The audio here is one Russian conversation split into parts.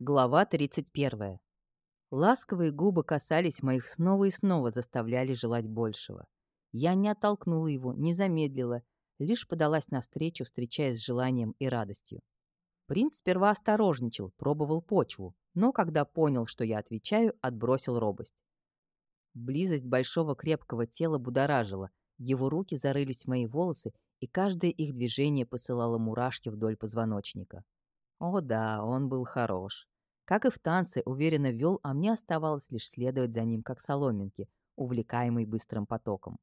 Глава 31. Ласковые губы касались моих снова и снова, заставляли желать большего. Я не оттолкнула его, не замедлила, лишь подалась навстречу, встречаясь с желанием и радостью. Принц сперва осторожничал, пробовал почву, но когда понял, что я отвечаю, отбросил робость. Близость большого крепкого тела будоражила, его руки зарылись в мои волосы, и каждое их движение посылало мурашки вдоль позвоночника. О да, он был хорош. Как и в танце, уверенно вел, а мне оставалось лишь следовать за ним, как соломинки, увлекаемый быстрым потоком.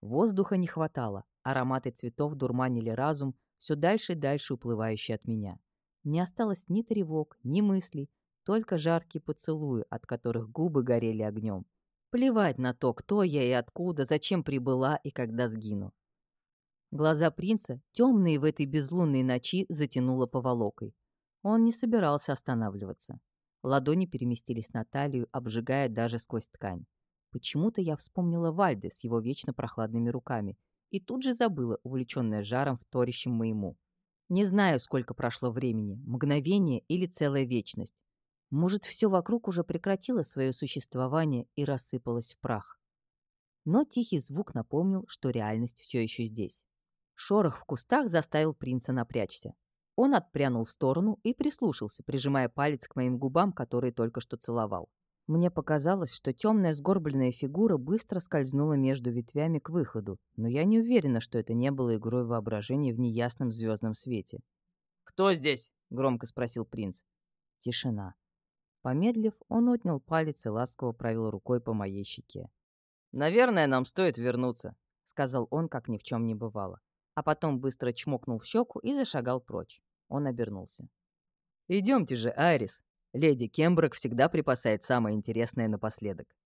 Воздуха не хватало, ароматы цветов дурманили разум, все дальше и дальше уплывающий от меня. Не осталось ни тревог, ни мыслей, только жаркие поцелуи, от которых губы горели огнем. Плевать на то, кто я и откуда, зачем прибыла и когда сгину. Глаза принца, темные в этой безлунной ночи, затянуло поволокой. Он не собирался останавливаться. Ладони переместились на талию, обжигая даже сквозь ткань. Почему-то я вспомнила Вальде с его вечно прохладными руками и тут же забыла, увлеченная жаром, вторящим моему. Не знаю, сколько прошло времени, мгновение или целая вечность. Может, все вокруг уже прекратило свое существование и рассыпалось в прах. Но тихий звук напомнил, что реальность все еще здесь. Шорох в кустах заставил принца напрячься. Он отпрянул в сторону и прислушался, прижимая палец к моим губам, которые только что целовал. Мне показалось, что темная сгорбленная фигура быстро скользнула между ветвями к выходу, но я не уверена, что это не было игрой воображения в неясном звездном свете. «Кто здесь?» — громко спросил принц. Тишина. Помедлив, он отнял палец и ласково провел рукой по моей щеке. «Наверное, нам стоит вернуться», — сказал он, как ни в чем не бывало. А потом быстро чмокнул в щеку и зашагал прочь. Он обернулся. «Идемте же, Айрис. Леди Кемброк всегда припасает самое интересное напоследок».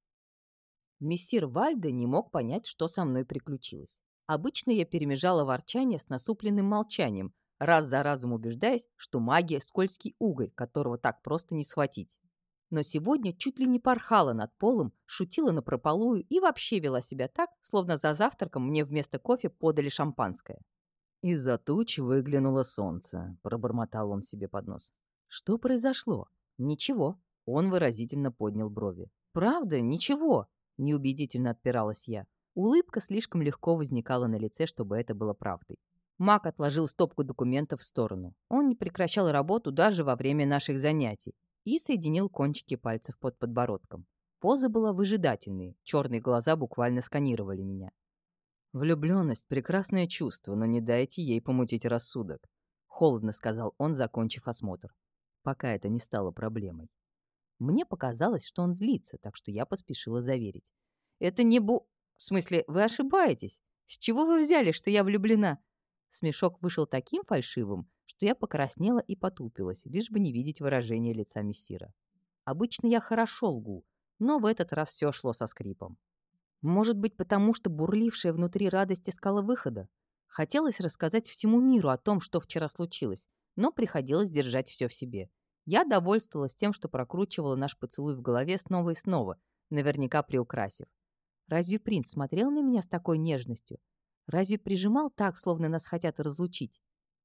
Мессир Вальде не мог понять, что со мной приключилось. Обычно я перемежала ворчание с насупленным молчанием, раз за разом убеждаясь, что магия — скользкий уголь, которого так просто не схватить. Но сегодня чуть ли не порхала над полом, шутила напропалую и вообще вела себя так, словно за завтраком мне вместо кофе подали шампанское. «Из-за туч выглянуло солнце», — пробормотал он себе под нос. «Что произошло?» «Ничего». Он выразительно поднял брови. «Правда? Ничего?» — неубедительно отпиралась я. Улыбка слишком легко возникала на лице, чтобы это было правдой. Мак отложил стопку документов в сторону. Он не прекращал работу даже во время наших занятий и соединил кончики пальцев под подбородком. Поза была выжидательной, черные глаза буквально сканировали меня. «Влюбленность — прекрасное чувство, но не дайте ей помутить рассудок», — холодно сказал он, закончив осмотр. Пока это не стало проблемой. Мне показалось, что он злится, так что я поспешила заверить. «Это не бу... В смысле, вы ошибаетесь? С чего вы взяли, что я влюблена?» Смешок вышел таким фальшивым, что я покраснела и потупилась, лишь бы не видеть выражения лица мессира. Обычно я хорошо лгу, но в этот раз все шло со скрипом. Может быть, потому что бурлившая внутри радость искала выхода? Хотелось рассказать всему миру о том, что вчера случилось, но приходилось держать все в себе. Я довольствовалась тем, что прокручивала наш поцелуй в голове снова и снова, наверняка приукрасив. Разве принц смотрел на меня с такой нежностью? Разве прижимал так, словно нас хотят разлучить?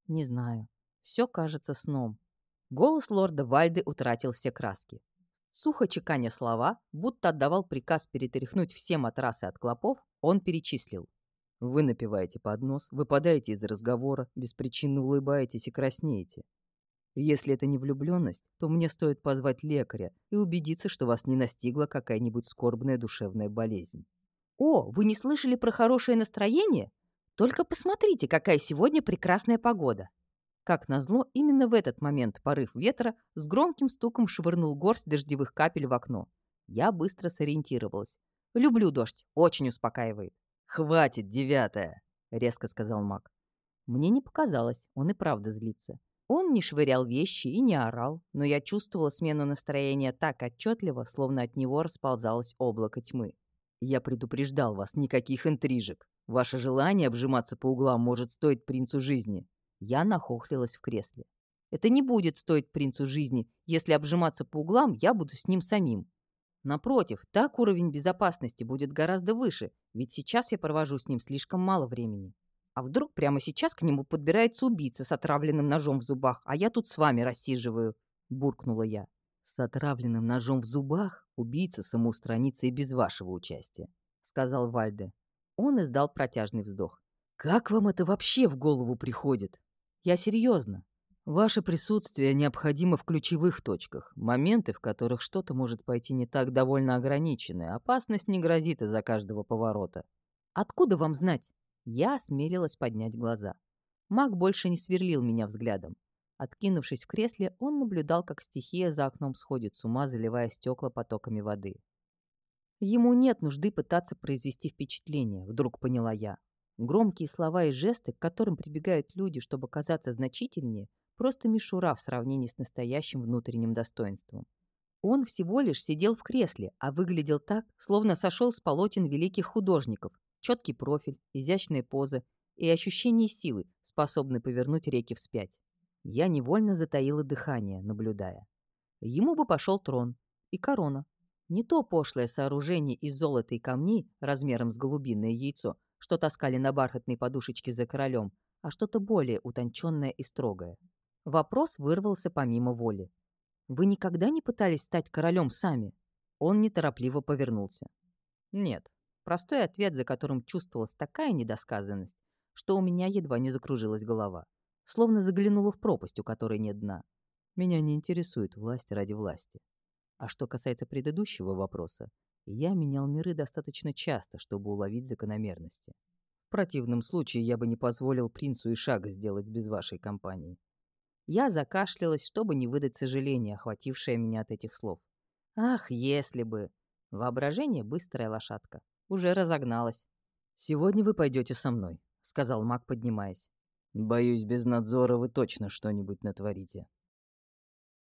Не знаю. Все кажется сном. Голос лорда Вальды утратил все краски. Сухо чеканя слова, будто отдавал приказ перетряхнуть все матрасы от клопов, он перечислил. Вы напиваете под нос, выпадаете из разговора, беспричинно улыбаетесь и краснеете. Если это не влюбленность, то мне стоит позвать лекаря и убедиться, что вас не настигла какая-нибудь скорбная душевная болезнь. «О, вы не слышали про хорошее настроение? Только посмотрите, какая сегодня прекрасная погода!» Как назло, именно в этот момент порыв ветра с громким стуком швырнул горсть дождевых капель в окно. Я быстро сориентировалась. Люблю дождь, очень успокаивает. «Хватит, девятая!» — резко сказал маг. Мне не показалось, он и правда злится. Он не швырял вещи и не орал, но я чувствовала смену настроения так отчетливо, словно от него расползалось облако тьмы. «Я предупреждал вас, никаких интрижек. Ваше желание обжиматься по углам может стоить принцу жизни. Я нахохлилась в кресле. Это не будет стоить принцу жизни, если обжиматься по углам я буду с ним самим. Напротив, так уровень безопасности будет гораздо выше, ведь сейчас я провожу с ним слишком мало времени. А вдруг прямо сейчас к нему подбирается убийца с отравленным ножом в зубах, а я тут с вами рассиживаю?» – буркнула я. С отравленным ножом в зубах убийца самоустранится и без вашего участия, сказал Вальде. Он издал протяжный вздох. Как вам это вообще в голову приходит? Я серьезно. Ваше присутствие необходимо в ключевых точках. Моменты, в которых что-то может пойти не так, довольно ограничены. Опасность не грозит из-за каждого поворота. Откуда вам знать? Я осмелилась поднять глаза. Маг больше не сверлил меня взглядом. Откинувшись в кресле, он наблюдал, как стихия за окном сходит с ума, заливая стекла потоками воды. Ему нет нужды пытаться произвести впечатление, вдруг поняла я. Громкие слова и жесты, к которым прибегают люди, чтобы казаться значительнее, просто мишура в сравнении с настоящим внутренним достоинством. Он всего лишь сидел в кресле, а выглядел так, словно сошел с полотен великих художников. Четкий профиль, изящная поза и ощущение силы, способны повернуть реки вспять. Я невольно затаила дыхание, наблюдая. Ему бы пошел трон и корона. Не то пошлое сооружение из золота и камней размером с голубиное яйцо, что таскали на бархатной подушечке за королем, а что-то более утонченное и строгое. Вопрос вырвался помимо воли. «Вы никогда не пытались стать королем сами?» Он неторопливо повернулся. «Нет». Простой ответ, за которым чувствовалась такая недосказанность, что у меня едва не закружилась голова. Словно заглянула в пропасть, у которой нет дна. Меня не интересует власть ради власти. А что касается предыдущего вопроса, я менял миры достаточно часто, чтобы уловить закономерности. В противном случае я бы не позволил принцу и шага сделать без вашей компании. Я закашлялась, чтобы не выдать сожаления, охватившее меня от этих слов. Ах, если бы! Воображение — быстрая лошадка. Уже разогналась. «Сегодня вы пойдете со мной», — сказал маг, поднимаясь. «Боюсь, без надзора вы точно что-нибудь натворите».